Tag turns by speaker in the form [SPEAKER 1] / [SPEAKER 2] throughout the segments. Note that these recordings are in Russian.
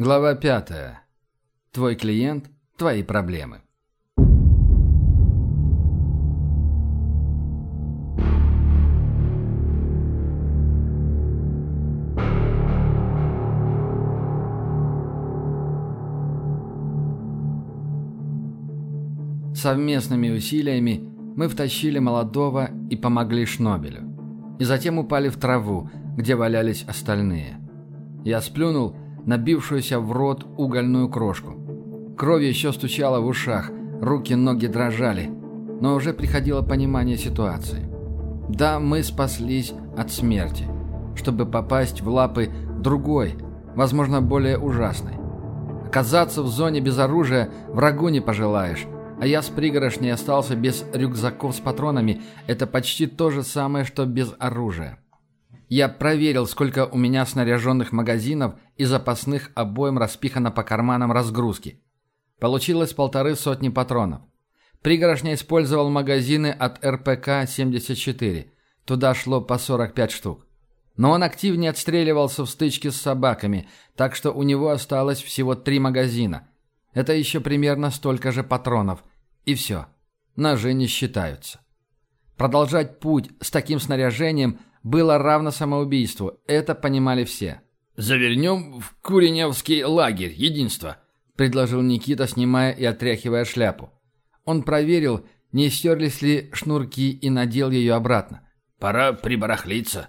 [SPEAKER 1] Глава пятая. Твой клиент – твои проблемы. Совместными усилиями мы втащили молодого и помогли Шнобелю. И затем упали в траву, где валялись остальные. Я сплюнул набившуюся в рот угольную крошку. Кровь еще стучала в ушах, руки, ноги дрожали, но уже приходило понимание ситуации. Да, мы спаслись от смерти, чтобы попасть в лапы другой, возможно, более ужасной. Оказаться в зоне без оружия врагу не пожелаешь, а я с пригорошней остался без рюкзаков с патронами. Это почти то же самое, что без оружия. Я проверил, сколько у меня снаряженных магазинов и запасных обоим распихано по карманам разгрузки. Получилось полторы сотни патронов. Пригорошня использовал магазины от РПК-74. Туда шло по 45 штук. Но он активнее отстреливался в стычке с собаками, так что у него осталось всего три магазина. Это еще примерно столько же патронов. И все. Ножи не считаются. Продолжать путь с таким снаряжением было равно самоубийству. Это понимали все.
[SPEAKER 2] «Завернем в Куреневский лагерь, единство», — предложил Никита, снимая и отряхивая шляпу.
[SPEAKER 1] Он проверил, не стерлись ли шнурки и надел ее обратно.
[SPEAKER 2] «Пора прибарахлиться».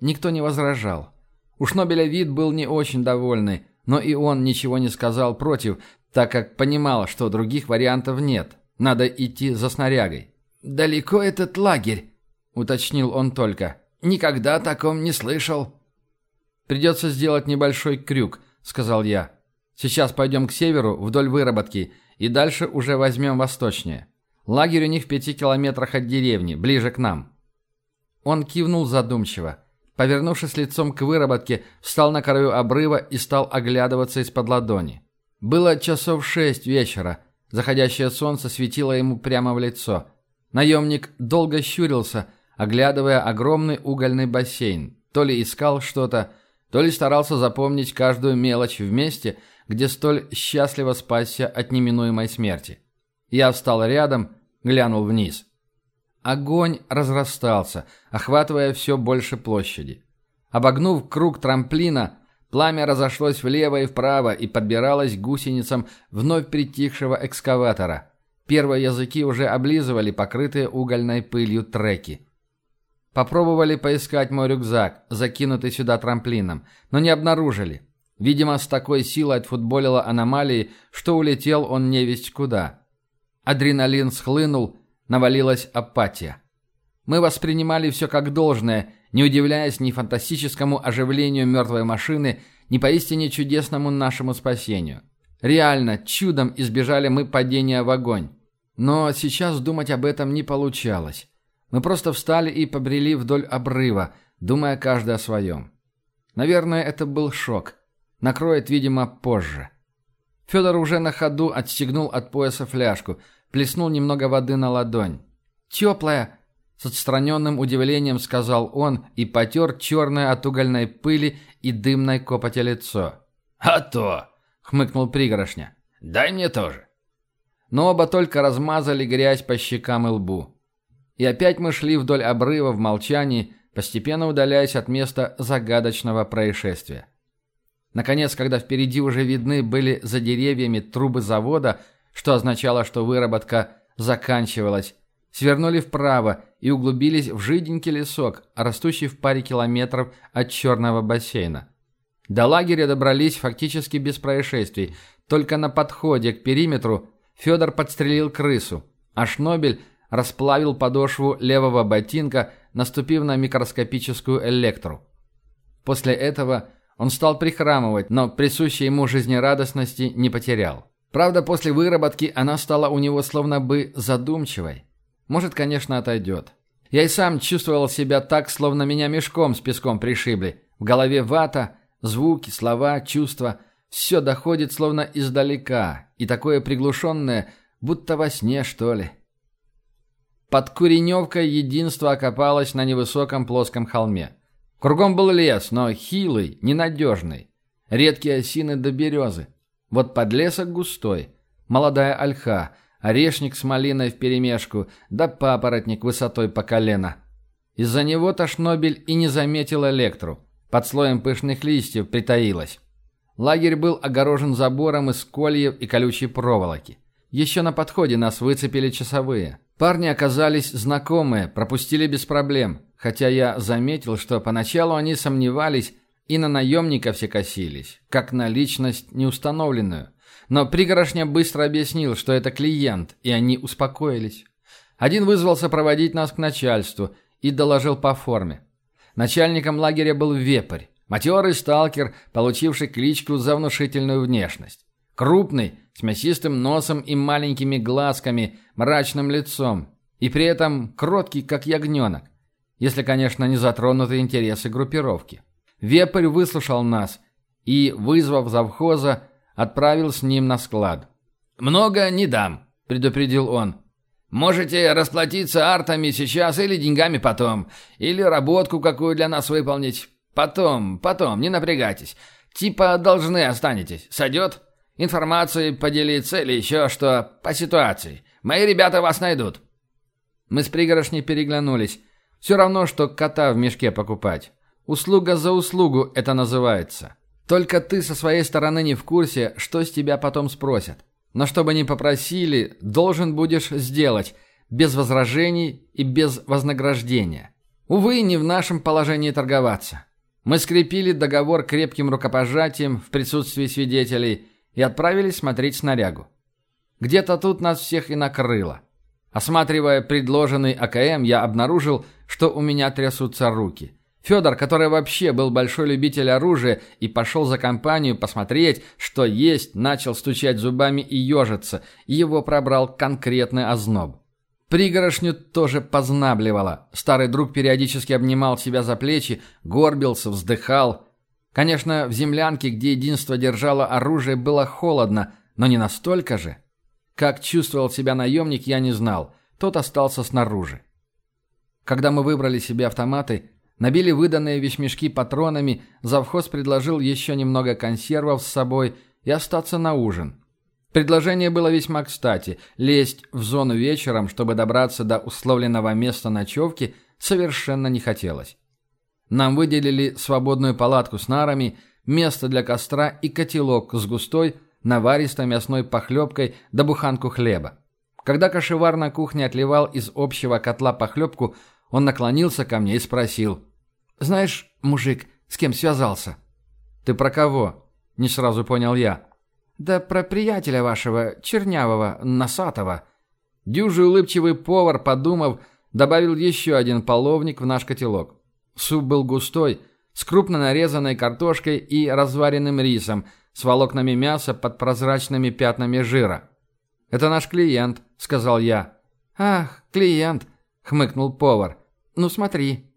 [SPEAKER 1] Никто не возражал. У Шнобеля вид был не очень довольный, но и он ничего не сказал против, так как понимал, что других вариантов нет. Надо идти за снарягой.
[SPEAKER 3] «Далеко этот лагерь?» — уточнил он только. «Никогда о таком не слышал».
[SPEAKER 1] «Придется сделать небольшой крюк», — сказал я. «Сейчас пойдем к северу, вдоль выработки, и дальше уже возьмем восточнее. Лагерь у них в пяти километрах от деревни, ближе к нам». Он кивнул задумчиво. Повернувшись лицом к выработке, встал на краю обрыва и стал оглядываться из-под ладони. Было часов шесть вечера. Заходящее солнце светило ему прямо в лицо. Наемник долго щурился, оглядывая огромный угольный бассейн. То ли искал что-то, то ли старался запомнить каждую мелочь в месте, где столь счастливо спасся от неминуемой смерти. Я встал рядом, глянул вниз. Огонь разрастался, охватывая все больше площади. Обогнув круг трамплина, Пламя разошлось влево и вправо и подбиралось гусеницам вновь притихшего экскаватора. Первые языки уже облизывали покрытые угольной пылью треки. Попробовали поискать мой рюкзак, закинутый сюда трамплином, но не обнаружили. Видимо, с такой силой отфутболила аномалии, что улетел он невесть куда. Адреналин схлынул, навалилась апатия. Мы воспринимали все как должное не удивляясь ни фантастическому оживлению мертвой машины, ни поистине чудесному нашему спасению. Реально, чудом избежали мы падения в огонь. Но сейчас думать об этом не получалось. Мы просто встали и побрели вдоль обрыва, думая каждый о своем. Наверное, это был шок. Накроет, видимо, позже. Федор уже на ходу отстегнул от пояса фляжку, плеснул немного воды на ладонь. «Теплая!» С отстраненным удивлением сказал он и потер черное от угольной пыли и дымной копоти лицо.
[SPEAKER 2] «А то!»
[SPEAKER 1] — хмыкнул пригорошня.
[SPEAKER 2] «Дай мне тоже».
[SPEAKER 1] Но оба только размазали грязь по щекам и лбу. И опять мы шли вдоль обрыва в молчании, постепенно удаляясь от места загадочного происшествия. Наконец, когда впереди уже видны были за деревьями трубы завода, что означало, что выработка заканчивалась, свернули вправо и углубились в жиденький лесок, растущий в паре километров от черного бассейна. До лагеря добрались фактически без происшествий, только на подходе к периметру Федор подстрелил крысу, а Шнобель расплавил подошву левого ботинка, наступив на микроскопическую электру. После этого он стал прихрамывать, но присущей ему жизнерадостности не потерял. Правда, после выработки она стала у него словно бы задумчивой. Может, конечно, отойдет. Я и сам чувствовал себя так, словно меня мешком с песком пришибли. В голове вата, звуки, слова, чувства. Все доходит словно издалека. И такое приглушенное, будто во сне, что ли. Под Куреневкой единство окопалось на невысоком плоском холме. Кругом был лес, но хилый, ненадежный. Редкие осины до березы. Вот подлесок густой. Молодая ольха, орешник с малиной вперемешку, да папоротник высотой по колено. Из-за него-то Шнобель и не заметил электру. Под слоем пышных листьев притаилась. Лагерь был огорожен забором из кольев и колючей проволоки. Еще на подходе нас выцепили часовые. Парни оказались знакомые, пропустили без проблем, хотя я заметил, что поначалу они сомневались и на наемника все косились, как на личность неустановленную. Но пригорошня быстро объяснил, что это клиент, и они успокоились. Один вызвался проводить нас к начальству и доложил по форме. Начальником лагеря был вепрь, матерый сталкер, получивший кличку за внушительную внешность. Крупный, с мясистым носом и маленькими глазками, мрачным лицом. И при этом кроткий, как ягненок. Если, конечно, не затронуты интересы группировки. Вепрь выслушал нас и, вызвав завхоза, отправил с ним на склад.
[SPEAKER 2] «Много не дам», — предупредил он. «Можете расплатиться артами сейчас или деньгами потом, или работку какую для нас выполнить. Потом, потом, не напрягайтесь. Типа должны останетесь. Сойдет?» Информацией поделиться или еще что по ситуации. Мои ребята вас найдут».
[SPEAKER 1] Мы с пригорошней переглянулись. Все равно, что кота в мешке покупать. Услуга за услугу это называется. Только ты со своей стороны не в курсе, что с тебя потом спросят. Но чтобы не попросили, должен будешь сделать, без возражений и без вознаграждения. Увы, не в нашем положении торговаться. Мы скрепили договор крепким рукопожатием в присутствии свидетелей – и отправились смотреть снарягу. Где-то тут нас всех и накрыло. Осматривая предложенный АКМ, я обнаружил, что у меня трясутся руки. Федор, который вообще был большой любитель оружия и пошел за компанию посмотреть, что есть, начал стучать зубами и ежиться, и его пробрал конкретный озноб. Пригорошню тоже познабливало. Старый друг периодически обнимал себя за плечи, горбился, вздыхал. Конечно, в землянке, где единство держало оружие, было холодно, но не настолько же. Как чувствовал себя наемник, я не знал. Тот остался снаружи. Когда мы выбрали себе автоматы, набили выданные вещмешки патронами, завхоз предложил еще немного консервов с собой и остаться на ужин. Предложение было весьма кстати. Лезть в зону вечером, чтобы добраться до условленного места ночевки, совершенно не хотелось. Нам выделили свободную палатку с нарами, место для костра и котелок с густой, наваристой мясной похлебкой да буханку хлеба. Когда кошевар на кухне отливал из общего котла похлебку, он наклонился ко мне и спросил. «Знаешь, мужик, с кем связался?» «Ты про кого?» – не сразу понял я. «Да про приятеля вашего, чернявого, носатого». Дюжий улыбчивый повар, подумав, добавил еще один половник в наш котелок. Суп был густой, с крупно нарезанной картошкой и разваренным рисом, с волокнами мяса под прозрачными пятнами жира. «Это наш клиент», — сказал я. «Ах, клиент», — хмыкнул повар. «Ну смотри».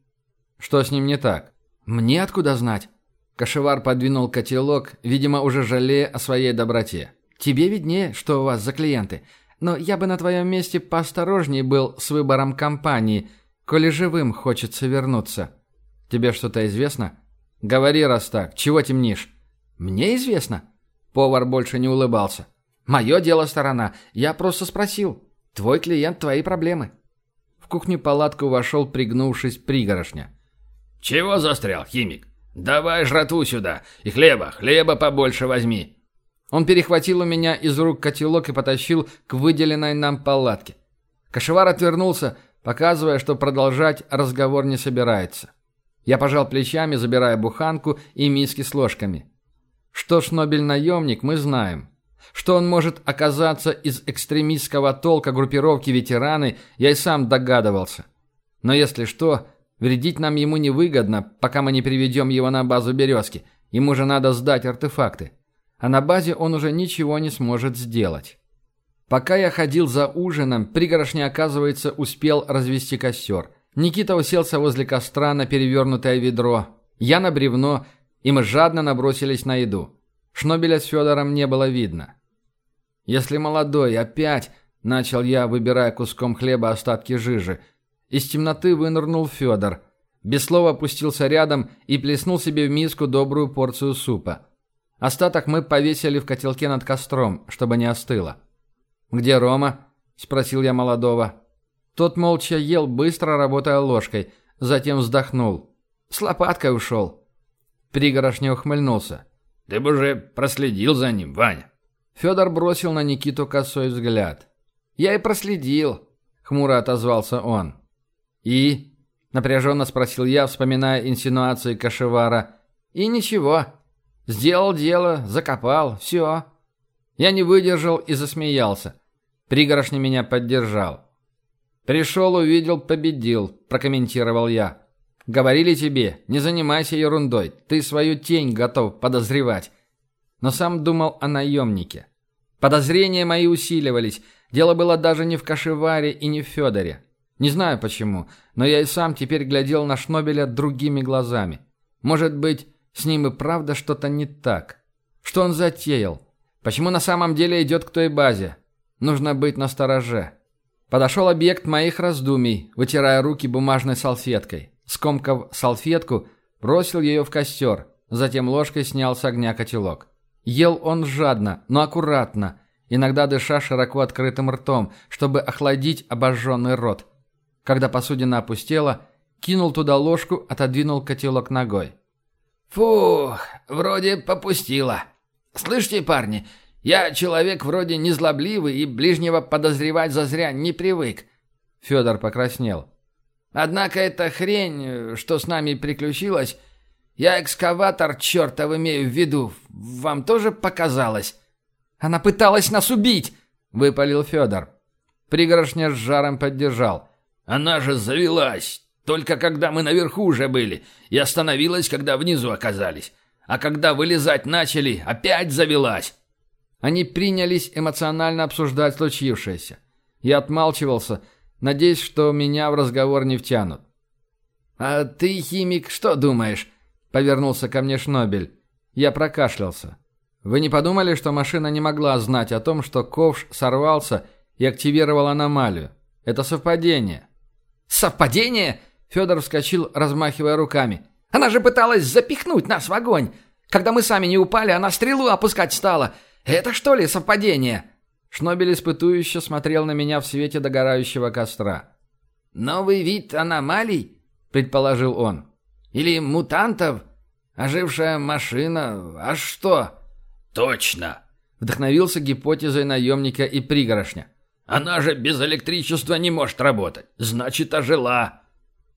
[SPEAKER 1] «Что с ним не так?» «Мне откуда знать?» Кашевар подвинул котелок, видимо, уже жалея о своей доброте. «Тебе виднее, что у вас за клиенты. Но я бы на твоем месте поосторожнее был с выбором компании, коли живым хочется вернуться». Тебе что-то известно? Говори, раз так. Чего темнишь? Мне известно. Повар больше не улыбался. Мое дело сторона. Я просто спросил. Твой клиент, твои проблемы. В кухню-палатку вошел, пригнувшись, пригорошня.
[SPEAKER 2] «Чего застрял, химик? Давай жратву сюда. И хлеба, хлеба побольше возьми».
[SPEAKER 1] Он перехватил у меня из рук котелок и потащил к выделенной нам палатке. Кашевар отвернулся, показывая, что продолжать разговор не собирается. Я пожал плечами, забирая буханку и миски с ложками. Что Шнобель-наемник, мы знаем. Что он может оказаться из экстремистского толка группировки ветераны, я и сам догадывался. Но если что, вредить нам ему невыгодно, пока мы не приведем его на базу «Березки». Ему же надо сдать артефакты. А на базе он уже ничего не сможет сделать. Пока я ходил за ужином, пригорошня, оказывается, успел развести костер. Никита уселся возле костра на перевернутое ведро. Я на бревно, и мы жадно набросились на еду. Шнобеля с Федором не было видно. «Если молодой опять...» — начал я, выбирая куском хлеба остатки жижи. Из темноты вынырнул Федор. Без слова опустился рядом и плеснул себе в миску добрую порцию супа. Остаток мы повесили в котелке над костром, чтобы не остыло. «Где Рома?» – спросил я молодого. Тот молча ел, быстро работая ложкой, затем вздохнул. «С лопаткой ушел». Пригорошня ухмыльнулся.
[SPEAKER 2] «Ты бы уже проследил за ним, Ваня».
[SPEAKER 1] Федор бросил на Никиту косой взгляд. «Я и проследил», — хмуро отозвался он. «И?» — напряженно спросил я, вспоминая инсинуации Кашевара. «И ничего. Сделал дело, закопал, все». Я не выдержал и засмеялся. Пригорошня меня поддержал. «Пришел, увидел, победил», – прокомментировал я. «Говорили тебе, не занимайся ерундой, ты свою тень готов подозревать». Но сам думал о наемнике. Подозрения мои усиливались, дело было даже не в Кашеваре и не в Федоре. Не знаю почему, но я и сам теперь глядел на Шнобеля другими глазами. Может быть, с ним и правда что-то не так. Что он затеял? Почему на самом деле идет к той базе? Нужно быть настороже. Подошел объект моих раздумий, вытирая руки бумажной салфеткой. Скомкав салфетку, бросил ее в костер, затем ложкой снял с огня котелок. Ел он жадно, но аккуратно, иногда дыша широко открытым ртом, чтобы охладить обожженный рот. Когда посудина опустела, кинул туда ложку, отодвинул котелок ногой.
[SPEAKER 2] «Фух, вроде попустило. Слышите, парни, я человек вроде незлобливый и ближнего подозревать зазря не привык.
[SPEAKER 1] Федор покраснел.
[SPEAKER 2] Однако эта хрень, что с нами приключилась, я экскаватор чертов имею в виду. Вам тоже показалось?
[SPEAKER 3] Она пыталась нас убить, выпалил Федор.
[SPEAKER 1] Пригоршня с жаром поддержал.
[SPEAKER 2] Она же завелась, только когда мы наверху уже были, и остановилась, когда внизу оказались. А когда вылезать начали, опять завелась.
[SPEAKER 1] Они принялись эмоционально обсуждать случившееся. Я отмалчивался, надеясь, что меня в разговор не втянут.
[SPEAKER 3] «А ты, химик, что думаешь?» — повернулся ко мне Шнобель.
[SPEAKER 1] Я прокашлялся. «Вы не подумали, что машина не могла знать о том, что ковш сорвался и активировал аномалию? Это совпадение».
[SPEAKER 3] «Совпадение?» — Федор вскочил, размахивая руками. «Она же пыталась запихнуть нас в огонь! Когда мы сами не упали, она стрелу опускать стала. «Это что ли совпадение?»
[SPEAKER 1] Шнобель испытующе смотрел на меня в свете догорающего костра.
[SPEAKER 3] «Новый вид аномалий?» – предположил он. «Или мутантов? Ожившая машина? А что?»
[SPEAKER 2] «Точно!»
[SPEAKER 1] – вдохновился гипотезой наемника и пригорошня.
[SPEAKER 2] «Она же без электричества не может работать. Значит, ожила!»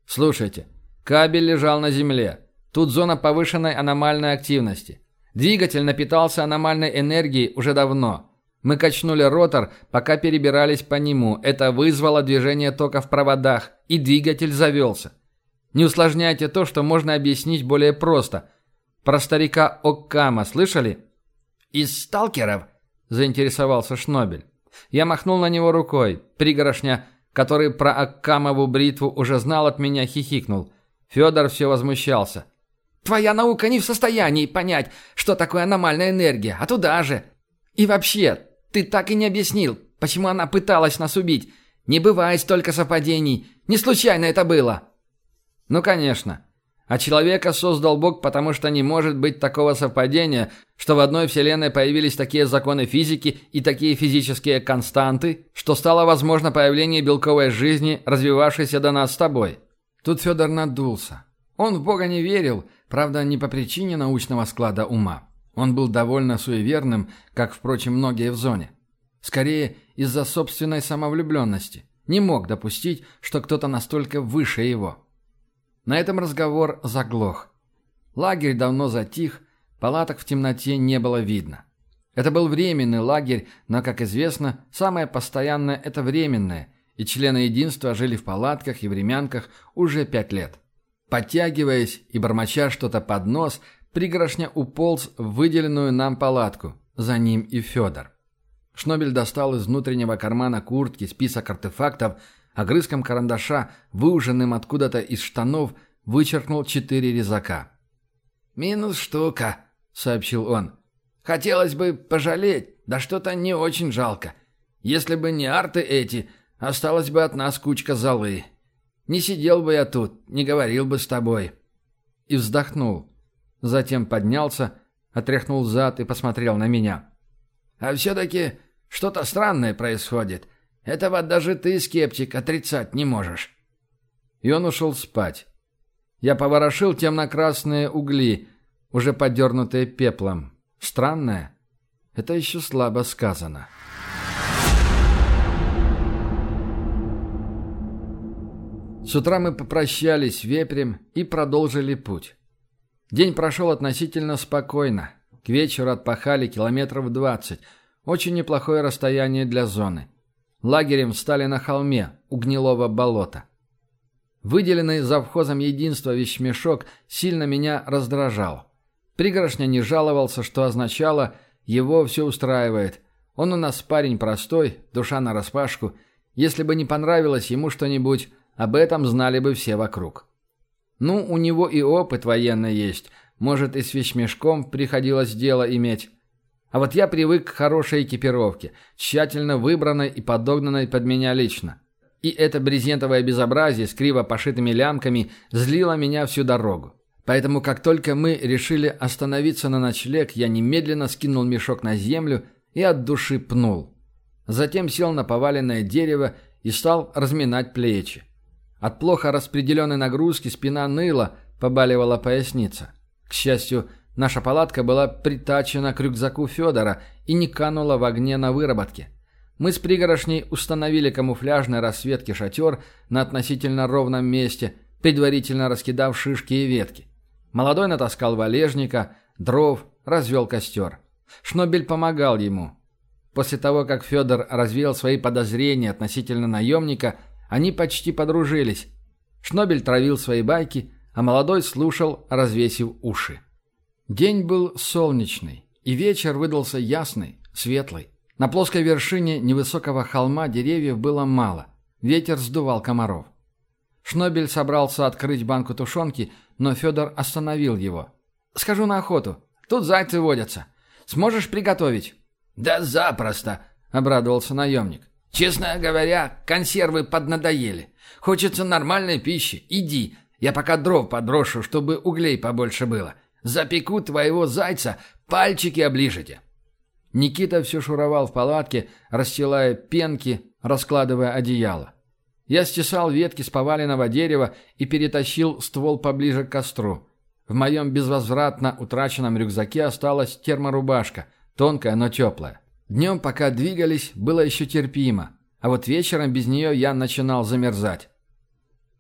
[SPEAKER 1] «Слушайте, кабель лежал на земле. Тут зона повышенной аномальной активности. Двигатель напитался аномальной энергией уже давно. Мы качнули ротор, пока перебирались по нему. Это вызвало движение тока в проводах, и двигатель завелся. Не усложняйте то, что можно объяснить более просто. Про старика Оккама слышали?
[SPEAKER 3] «Из сталкеров?»
[SPEAKER 1] – заинтересовался Шнобель. Я махнул на него рукой. Пригорошня, который про Оккамову бритву уже знал от меня, хихикнул. Федор все возмущался.
[SPEAKER 3] Твоя наука не в состоянии понять, что такое аномальная энергия, а туда же. И вообще, ты так и не объяснил, почему она пыталась нас убить. Не бывает столько совпадений. Не случайно это было.
[SPEAKER 1] Ну, конечно. А человека создал Бог, потому что не может быть такого совпадения, что в одной вселенной появились такие законы физики и такие физические константы, что стало возможно появление белковой жизни, развивавшейся до нас с тобой. Тут Федор надулся. Он в Бога не верил, правда, не по причине научного склада ума. Он был довольно суеверным, как, впрочем, многие в зоне. Скорее, из-за собственной самовлюбленности. Не мог допустить, что кто-то настолько выше его. На этом разговор заглох. Лагерь давно затих, палаток в темноте не было видно. Это был временный лагерь, но, как известно, самое постоянное – это временное, и члены единства жили в палатках и времянках уже пять лет. Подтягиваясь и бормоча что-то под нос, пригоршня уполз в выделенную нам палатку. За ним и Федор. Шнобель достал из внутреннего кармана куртки список артефактов, огрызком карандаша, выуженным откуда-то из штанов, вычеркнул четыре резака.
[SPEAKER 3] «Минус штука», — сообщил он. «Хотелось бы пожалеть, да что-то не очень жалко. Если бы не арты эти, осталась бы от нас кучка золы. Не сидел бы я тут, не говорил бы с тобой».
[SPEAKER 1] И вздохнул. Затем поднялся, отряхнул зад и посмотрел на меня.
[SPEAKER 2] «А все-таки что-то странное происходит. Этого даже ты, скептик, отрицать не можешь».
[SPEAKER 1] И он ушел спать. Я поворошил темно-красные угли, уже подернутые пеплом. Странное? Это еще слабо сказано. С утра мы попрощались вепрем и продолжили путь. День прошел относительно спокойно. К вечеру отпахали километров двадцать. Очень неплохое расстояние для зоны. Лагерем встали на холме у гнилого болота. Выделенный завхозом единства вещмешок сильно меня раздражал. Пригоршня не жаловался, что означало «его все устраивает». Он у нас парень простой, душа нараспашку. Если бы не понравилось ему что-нибудь, об этом знали бы все вокруг. Ну, у него и опыт военный есть. Может, и с вещмешком приходилось дело иметь. А вот я привык к хорошей экипировке, тщательно выбранной и подогнанной под меня лично. И это брезентовое безобразие с криво пошитыми лямками злило меня всю дорогу. Поэтому, как только мы решили остановиться на ночлег, я немедленно скинул мешок на землю и от души пнул. Затем сел на поваленное дерево и стал разминать плечи. От плохо распределенной нагрузки спина ныла, побаливала поясница. К счастью, наша палатка была притачена к рюкзаку Федора и не канула в огне на выработке. Мы с пригорошней установили камуфляжный рассветки шатер на относительно ровном месте, предварительно раскидав шишки и ветки. Молодой натаскал валежника, дров, развел костер. Шнобель помогал ему. После того, как Федор развеял свои подозрения относительно наемника, они почти подружились. Шнобель травил свои байки, а молодой слушал, развесив уши. День был солнечный, и вечер выдался ясный, светлый. На плоской вершине невысокого холма деревьев было мало. Ветер сдувал комаров. Шнобель собрался открыть банку тушенки, но Федор остановил его. «Схожу на охоту. Тут зайцы водятся. Сможешь приготовить?»
[SPEAKER 2] «Да запросто», —
[SPEAKER 1] обрадовался наемник.
[SPEAKER 2] Честно говоря, консервы поднадоели. Хочется нормальной пищи. Иди, я пока дров подброшу, чтобы углей побольше было. Запеку твоего зайца, пальчики оближете».
[SPEAKER 1] Никита все шуровал в палатке, расстилая пенки, раскладывая одеяло. Я стесал ветки с поваленного дерева и перетащил ствол поближе к костру. В моем безвозвратно утраченном рюкзаке осталась терморубашка, тонкая, но теплая. Днем, пока двигались, было еще терпимо, а вот вечером без нее я начинал замерзать.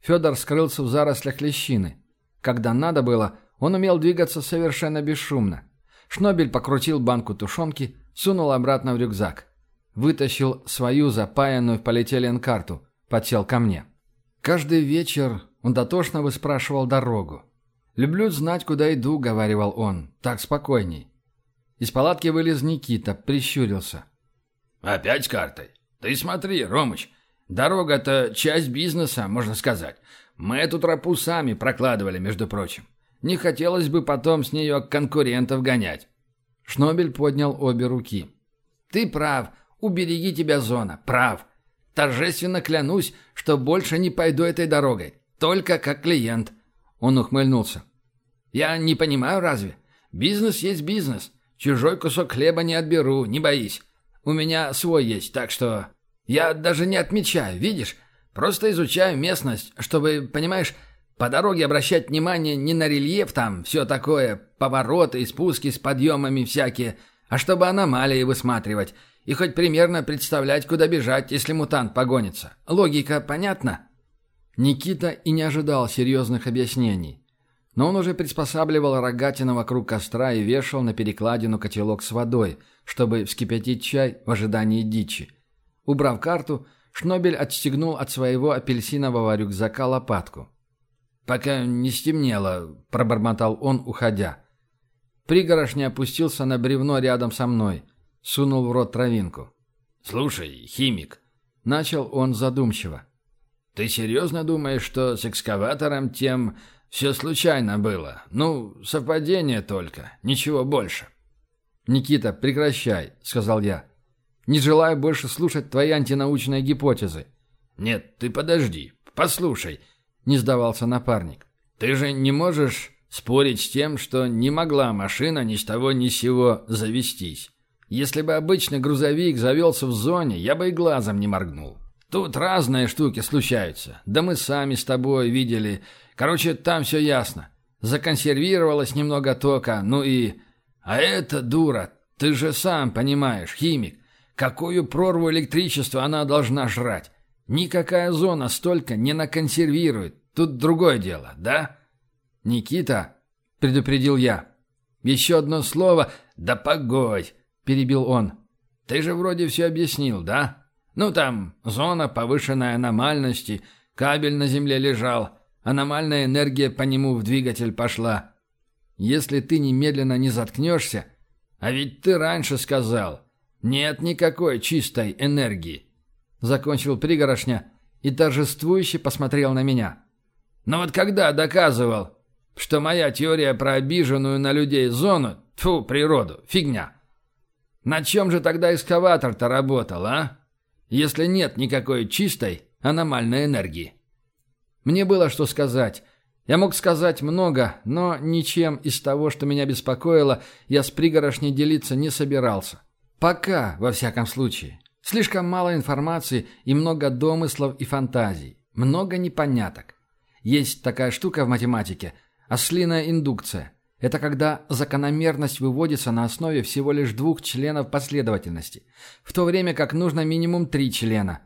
[SPEAKER 1] Федор скрылся в зарослях лещины. Когда надо было, он умел двигаться совершенно бесшумно. Шнобель покрутил банку тушенки, сунул обратно в рюкзак. Вытащил свою запаянную в полиэтилен карту, подсел ко мне. Каждый вечер он дотошно выспрашивал дорогу. «Люблю знать, куда иду», — говаривал он. «Так спокойней». Из палатки вылез Никита, прищурился.
[SPEAKER 2] «Опять с картой? Ты смотри, Ромыч, дорога-то часть бизнеса, можно сказать. Мы эту тропу сами прокладывали, между прочим. Не хотелось бы потом с нее конкурентов гонять».
[SPEAKER 1] Шнобель поднял обе руки.
[SPEAKER 2] «Ты прав. Убереги тебя зона. Прав. Торжественно клянусь, что больше не пойду этой дорогой. Только как клиент». Он ухмыльнулся. «Я не понимаю разве? Бизнес есть бизнес. Чужой кусок хлеба не отберу, не боись. У меня свой есть, так что... Я даже не отмечаю, видишь? Просто изучаю местность, чтобы, понимаешь, по дороге обращать внимание не на рельеф там, все такое, повороты и спуски с подъемами всякие, а чтобы аномалии высматривать и хоть примерно представлять, куда бежать, если мутант погонится. Логика понятна?»
[SPEAKER 1] Никита и не ожидал серьезных объяснений. Но он уже приспосабливал рогатину вокруг костра и вешал на перекладину котелок с водой, чтобы вскипятить чай в ожидании дичи. Убрав карту, Шнобель отстегнул от своего апельсинового рюкзака лопатку.
[SPEAKER 2] «Пока не стемнело», — пробормотал он, уходя.
[SPEAKER 1] Пригорошня опустился на бревно рядом со мной, сунул в рот травинку.
[SPEAKER 2] «Слушай, химик», —
[SPEAKER 1] начал он задумчиво.
[SPEAKER 2] «Ты серьезно думаешь, что с экскаватором тем все случайно было. Ну, совпадение только, ничего больше.
[SPEAKER 1] «Никита, прекращай», — сказал я. «Не желаю больше слушать твои антинаучные гипотезы».
[SPEAKER 2] «Нет, ты подожди, послушай», —
[SPEAKER 1] не сдавался напарник.
[SPEAKER 2] «Ты же не можешь спорить с тем, что не могла машина ни с того ни с сего завестись. Если бы обычный грузовик завелся в зоне, я бы и глазом не моргнул. Тут разные штуки случаются. Да мы сами с тобой видели. Короче, там все ясно. Законсервировалось немного тока, ну и... А это дура, ты же сам понимаешь, химик. Какую прорву электричества она должна жрать? Никакая зона столько не наконсервирует. Тут другое дело, да? Никита, предупредил я. Еще одно слово. Да погодь, перебил он. Ты же вроде все объяснил, да? Ну там, зона повышенной аномальности, кабель на земле лежал, аномальная энергия по нему в двигатель пошла. Если ты немедленно не заткнешься... А ведь ты раньше сказал, «Нет никакой чистой энергии», — закончил пригорошня и торжествующе посмотрел на меня. «Но вот когда доказывал, что моя теория про обиженную на людей зону, тьфу, природу, фигня. На чем же тогда эскаватор-то работал, а? Если нет никакой чистой аномальной энергии?» Мне было что сказать. Я мог сказать много, но ничем из того, что меня беспокоило, я с пригорошней делиться не собирался. Пока, во всяком случае. Слишком мало информации и много домыслов и фантазий. Много непоняток. Есть такая штука в математике – ослиная индукция. Это когда закономерность выводится на основе всего лишь двух членов последовательности, в то время как нужно минимум три члена.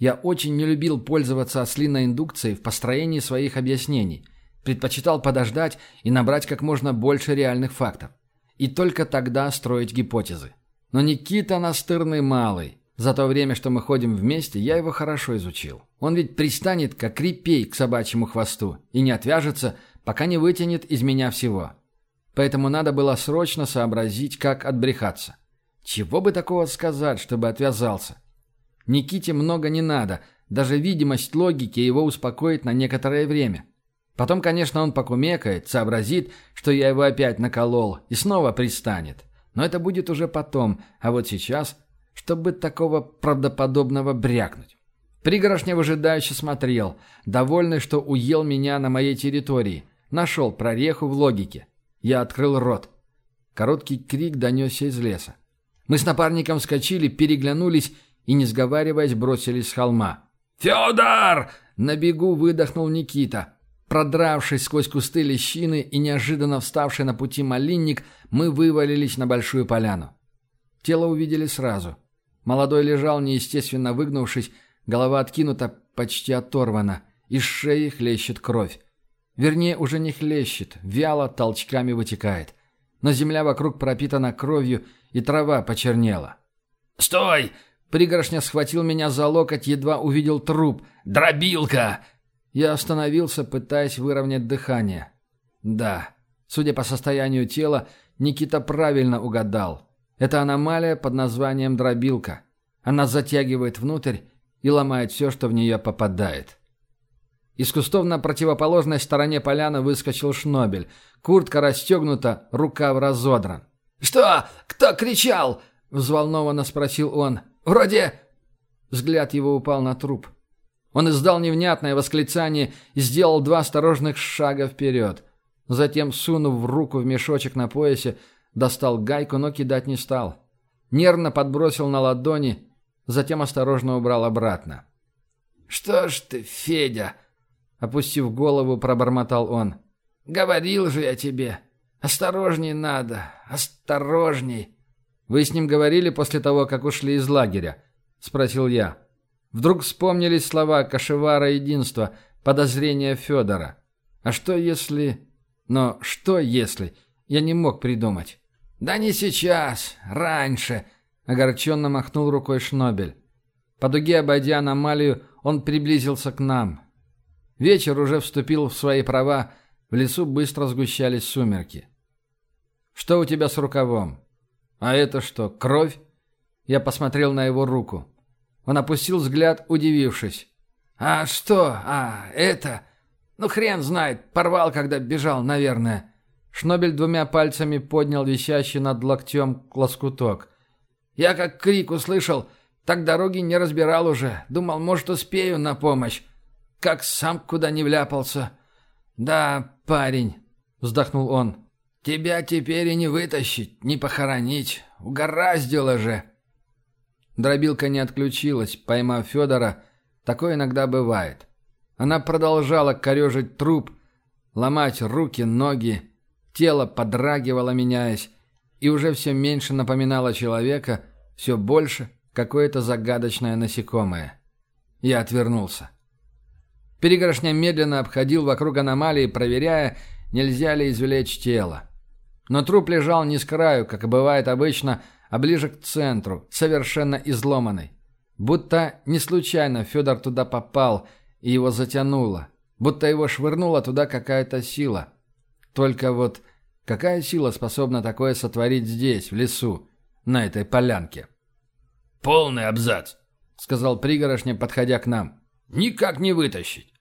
[SPEAKER 2] Я очень не любил пользоваться ослиной индукцией в построении своих объяснений. Предпочитал подождать и набрать как можно больше реальных фактов. И только тогда строить гипотезы. Но Никита настырный малый. За то время, что мы ходим вместе, я его хорошо изучил. Он ведь пристанет, как репей к собачьему хвосту, и не отвяжется, пока не вытянет из меня всего. Поэтому надо было срочно сообразить, как отбрехаться. Чего бы такого сказать, чтобы отвязался? Никите много не надо, даже видимость логики его успокоит на некоторое время. Потом, конечно, он покумекает, сообразит, что я его опять наколол, и снова пристанет. Но это будет уже потом, а вот сейчас, чтобы такого правдоподобного брякнуть. Пригоршня выжидающе смотрел, довольный, что уел меня на моей территории. Нашел прореху в логике. Я открыл рот. Короткий крик донесся из леса. Мы с напарником вскочили, переглянулись и, не сговариваясь, бросились с холма. «Федор!» — на бегу выдохнул Никита. Продравшись сквозь кусты лещины и неожиданно вставший на пути малинник, мы вывалились на большую поляну. Тело увидели сразу. Молодой лежал, неестественно выгнувшись, голова откинута, почти оторвана, из шеи хлещет кровь. Вернее, уже не хлещет, вяло толчками вытекает. Но земля вокруг пропитана кровью, и трава почернела. «Стой!» Пригоршня схватил меня за локоть, едва увидел труп. «Дробилка!» Я остановился, пытаясь выровнять дыхание. Да, судя по состоянию тела, Никита правильно угадал. Это аномалия под названием дробилка. Она затягивает внутрь и ломает все, что в нее попадает. Из кустов на противоположной стороне поляны выскочил Шнобель. Куртка расстегнута, рукав разодран. «Что? Кто кричал?» — взволнованно спросил он. «Вроде...» Взгляд его упал на труп. Он издал невнятное восклицание и сделал два осторожных шага вперед. Затем, сунув руку в мешочек на поясе, достал гайку, но кидать не стал. Нервно подбросил на ладони, затем осторожно убрал обратно. «Что ж ты, Федя?» Опустив голову, пробормотал он. «Говорил же я тебе. Осторожней надо, осторожней». «Вы с ним говорили после того, как ушли из лагеря?» — спросил я. Вдруг вспомнились слова Кашевара единства, подозрения Федора. А что если... Но что если... Я не мог придумать. «Да не сейчас, раньше», — огорченно махнул рукой Шнобель. По дуге, обойдя аномалию, он приблизился к нам. Вечер уже вступил в свои права, в лесу быстро сгущались сумерки. «Что у тебя с рукавом?» «А это что, кровь?» Я посмотрел на его руку. Он опустил взгляд, удивившись. «А что? А, это? Ну, хрен знает. Порвал, когда бежал, наверное». Шнобель двумя пальцами поднял висящий над локтем лоскуток. «Я как крик услышал, так дороги не разбирал уже. Думал, может, успею на помощь. Как сам куда не вляпался. Да, парень».
[SPEAKER 1] — вздохнул он.
[SPEAKER 2] «Тебя теперь и не вытащить, не похоронить. Угораздило же!»
[SPEAKER 1] Дробилка не отключилась, поймав Федора. Такое иногда бывает. Она продолжала корежить труп, ломать руки, ноги. Тело подрагивало, меняясь, и уже все меньше напоминало человека, все больше какое-то загадочное насекомое. Я отвернулся. Перегоршня медленно обходил вокруг аномалии, проверяя, нельзя ли извлечь тело. Но труп лежал не с краю, как и бывает обычно, а ближе к центру, совершенно изломанный. Будто не случайно Федор туда попал, и его затянуло. Будто его швырнула туда какая-то сила. Только вот какая сила способна такое сотворить здесь, в лесу, на этой полянке?
[SPEAKER 2] «Полный абзац», — сказал пригорошня, подходя к нам. «Никак не вытащить».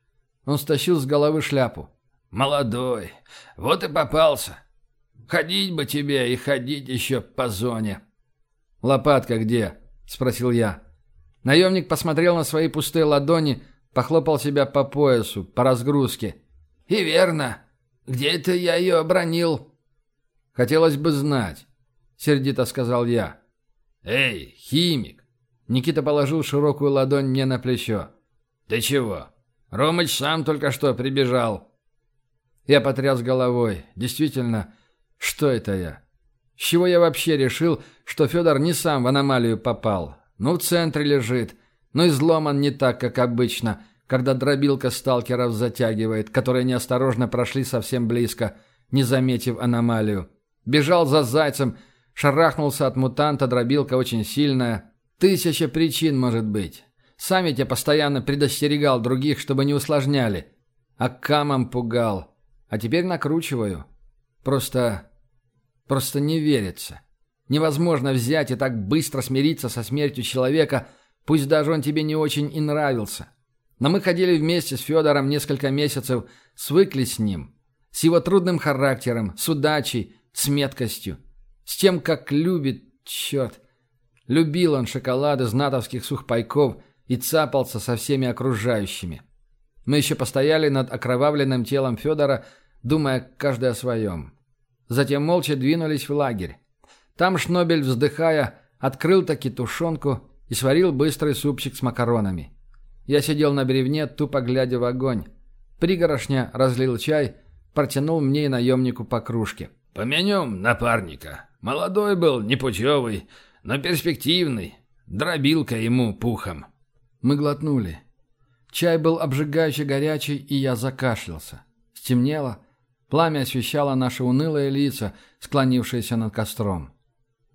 [SPEAKER 1] Он стащил с головы шляпу.
[SPEAKER 2] «Молодой, вот и попался. Ходить бы тебе и ходить еще по зоне».
[SPEAKER 1] «Лопатка где?» — спросил я. Наемник посмотрел на свои пустые ладони, похлопал себя по поясу, по разгрузке.
[SPEAKER 2] «И верно. Где это я ее обронил?»
[SPEAKER 1] «Хотелось бы знать», — сердито сказал я.
[SPEAKER 2] «Эй, химик!»
[SPEAKER 1] Никита положил широкую ладонь мне на плечо.
[SPEAKER 2] «Ты чего? Ромыч сам только что прибежал».
[SPEAKER 1] Я потряс головой. Действительно, что это я? С чего я вообще решил, что Федор не сам в аномалию попал? Ну, в центре лежит. Ну, изломан не так, как обычно, когда дробилка сталкеров затягивает, которые неосторожно прошли совсем близко, не заметив аномалию. Бежал за зайцем, шарахнулся от мутанта, дробилка очень сильная. Тысяча причин может быть. Сам я постоянно предостерегал других, чтобы не усложняли. А камом пугал. А теперь накручиваю. Просто... просто не верится. Невозможно взять и так быстро смириться со смертью человека, пусть даже он тебе не очень и нравился. Но мы ходили вместе с Федором несколько месяцев, свыклись с ним. С его трудным характером, с удачей, с меткостью. С тем, как любит, черт. Любил он шоколад из натовских сухпайков и цапался со всеми окружающими. Мы еще постояли над окровавленным телом Федора, думая каждый о своем. Затем молча двинулись в лагерь. Там Шнобель, вздыхая, открыл таки тушенку и сварил быстрый супчик с макаронами. Я сидел на бревне, тупо глядя в огонь. Пригорошня разлил чай, протянул мне и наемнику по кружке.
[SPEAKER 2] «Помянем напарника. Молодой был, непутевый, но перспективный. Дробилка ему пухом».
[SPEAKER 1] Мы глотнули. Чай был обжигающе горячий, и я закашлялся. Стемнело. Пламя освещало наши унылые лица, склонившиеся над костром.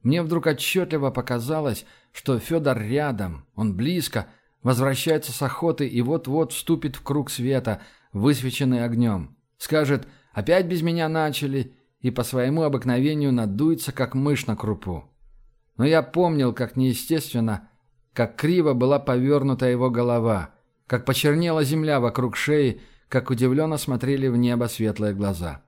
[SPEAKER 1] Мне вдруг отчетливо показалось, что Федор рядом, он близко, возвращается с охоты и вот-вот вступит в круг света, высвеченный огнем. Скажет «опять без меня начали» и по своему обыкновению надуется, как мышь на крупу. Но я помнил, как неестественно, как криво была повернута его голова, как почернела земля вокруг шеи, как удивленно смотрели в небо светлые глаза.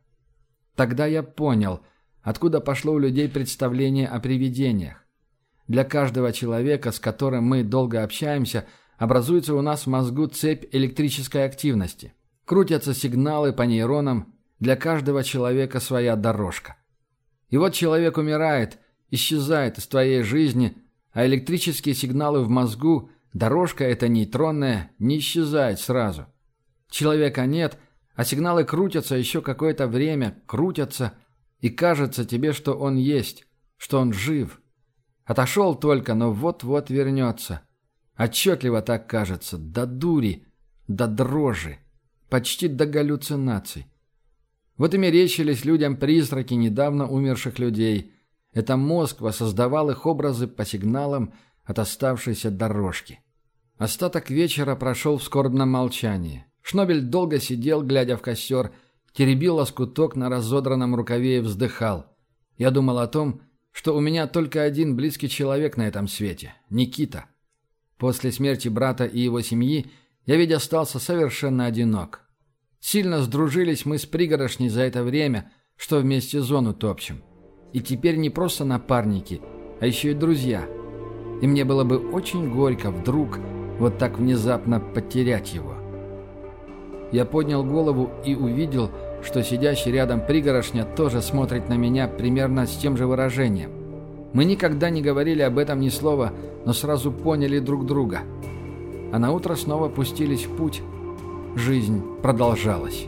[SPEAKER 1] Тогда я понял – Откуда пошло у людей представление о привидениях? Для каждого человека, с которым мы долго общаемся, образуется у нас в мозгу цепь электрической активности. Крутятся сигналы по нейронам, для каждого человека своя дорожка. И вот человек умирает, исчезает из твоей жизни, а электрические сигналы в мозгу, дорожка эта нейтронная, не исчезает сразу. Человека нет, а сигналы крутятся еще какое-то время, крутятся – и кажется тебе, что он есть, что он жив. Отошел только, но вот-вот вернется. Отчетливо так кажется, до дури, до дрожи, почти до галлюцинаций. Вот и мерещились людям призраки недавно умерших людей. Это мозг воссоздавал их образы по сигналам от оставшейся дорожки. Остаток вечера прошел в скорбном молчании. Шнобель долго сидел, глядя в костер, теребил лоскуток на разодранном рукаве и вздыхал. Я думал о том, что у меня только один близкий человек на этом свете – Никита. После смерти брата и его семьи я ведь остался совершенно одинок. Сильно сдружились мы с пригорошней за это время, что вместе зону топчем. И теперь не просто напарники, а еще и друзья. И мне было бы очень горько вдруг вот так внезапно потерять его. Я поднял голову и увидел, что сидящий рядом пригорошня тоже смотрит на меня примерно с тем же выражением. Мы никогда не говорили об этом ни слова, но сразу поняли друг друга. А на утро снова пустились в путь. Жизнь продолжалась.